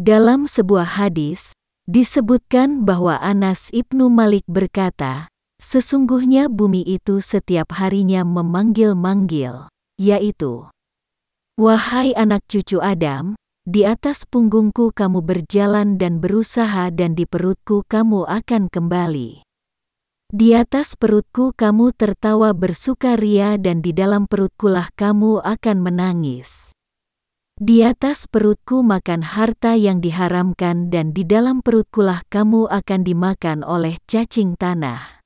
Dalam sebuah hadis, disebutkan bahwa Anas ibnu Malik berkata, Sesungguhnya bumi itu setiap harinya memanggil-manggil, yaitu, Wahai anak cucu Adam, di atas punggungku kamu berjalan dan berusaha dan di perutku kamu akan kembali. Di atas perutku kamu tertawa bersukaria dan di dalam perutkulah kamu akan menangis. Di atas perutku makan harta yang diharamkan dan di dalam perutkulah kamu akan dimakan oleh cacing tanah.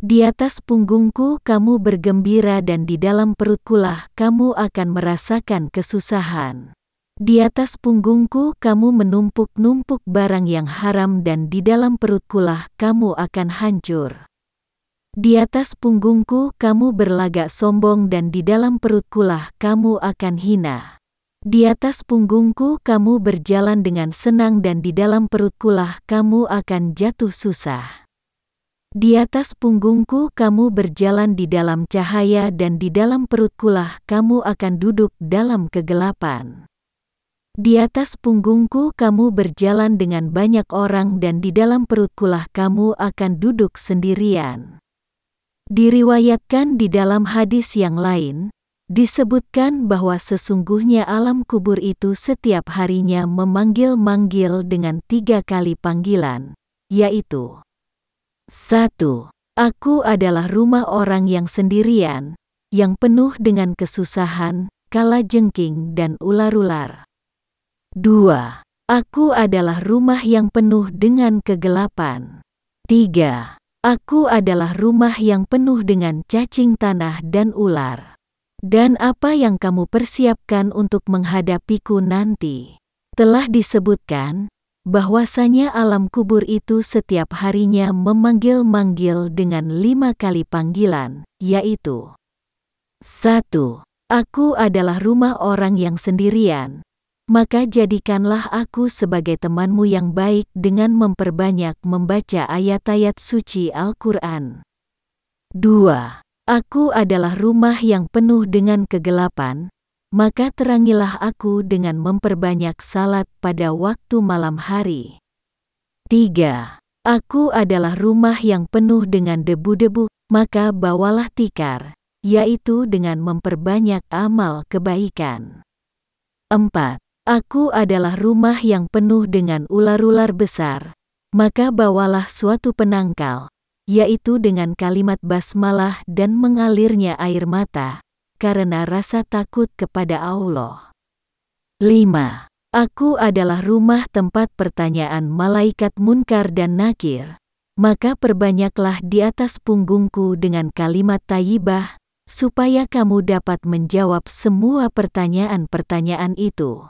Di atas punggungku kamu bergembira dan di dalam perutkulah kamu akan merasakan kesusahan. Di atas punggungku kamu menumpuk-numpuk barang yang haram dan di dalam perutkulah kamu akan hancur. Di atas punggungku kamu berlagak sombong dan di dalam perutkulah kamu akan hina. Di atas punggungku kamu berjalan dengan senang dan di dalam perutkulah kamu akan jatuh susah. Di atas punggungku kamu berjalan di dalam cahaya dan di dalam perutkulah kamu akan duduk dalam kegelapan. Di atas punggungku kamu berjalan dengan banyak orang dan di dalam perutkulah kamu akan duduk sendirian. Diriwayatkan di dalam hadis yang lain, disebutkan bahwa sesungguhnya alam kubur itu setiap harinya memanggil-manggil dengan tiga kali panggilan, yaitu 1. Aku adalah rumah orang yang sendirian, yang penuh dengan kesusahan, kala jengking dan ular-ular. 2. Aku adalah rumah yang penuh dengan kegelapan. 3. Aku adalah rumah yang penuh dengan cacing tanah dan ular. Dan apa yang kamu persiapkan untuk menghadapiku nanti? Telah disebutkan, bahwasanya alam kubur itu setiap harinya memanggil-manggil dengan lima kali panggilan, yaitu 1. Aku adalah rumah orang yang sendirian, maka jadikanlah aku sebagai temanmu yang baik dengan memperbanyak membaca ayat-ayat suci Al-Quran. 2. Aku adalah rumah yang penuh dengan kegelapan, maka terangilah aku dengan memperbanyak salat pada waktu malam hari. 3. Aku adalah rumah yang penuh dengan debu-debu, maka bawalah tikar, yaitu dengan memperbanyak amal kebaikan. 4. Aku adalah rumah yang penuh dengan ular-ular besar, maka bawalah suatu penangkal, yaitu dengan kalimat basmalah dan mengalirnya air mata, karena rasa takut kepada Allah. 5. Aku adalah rumah tempat pertanyaan malaikat munkar dan nakir, maka perbanyaklah di atas punggungku dengan kalimat tayyibah, supaya kamu dapat menjawab semua pertanyaan-pertanyaan itu.